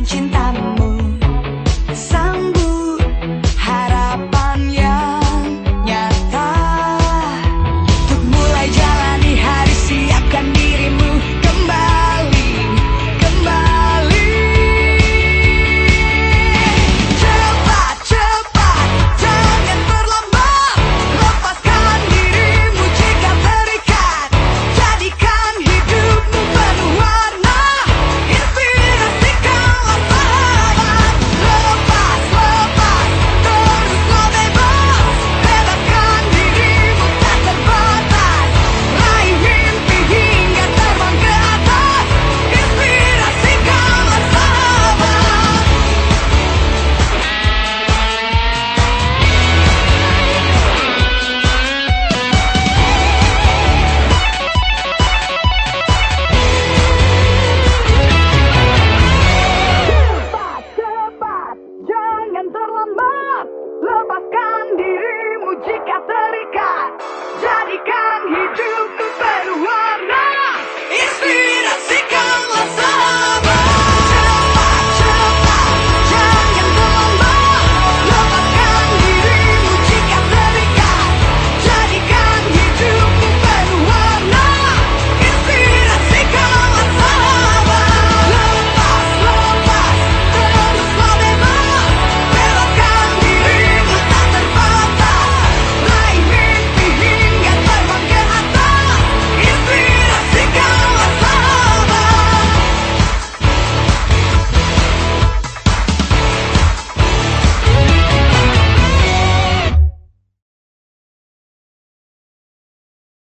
dan